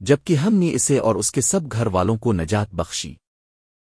جبکہ ہم نے اسے اور اس کے سب گھر والوں کو نجات بخشی۔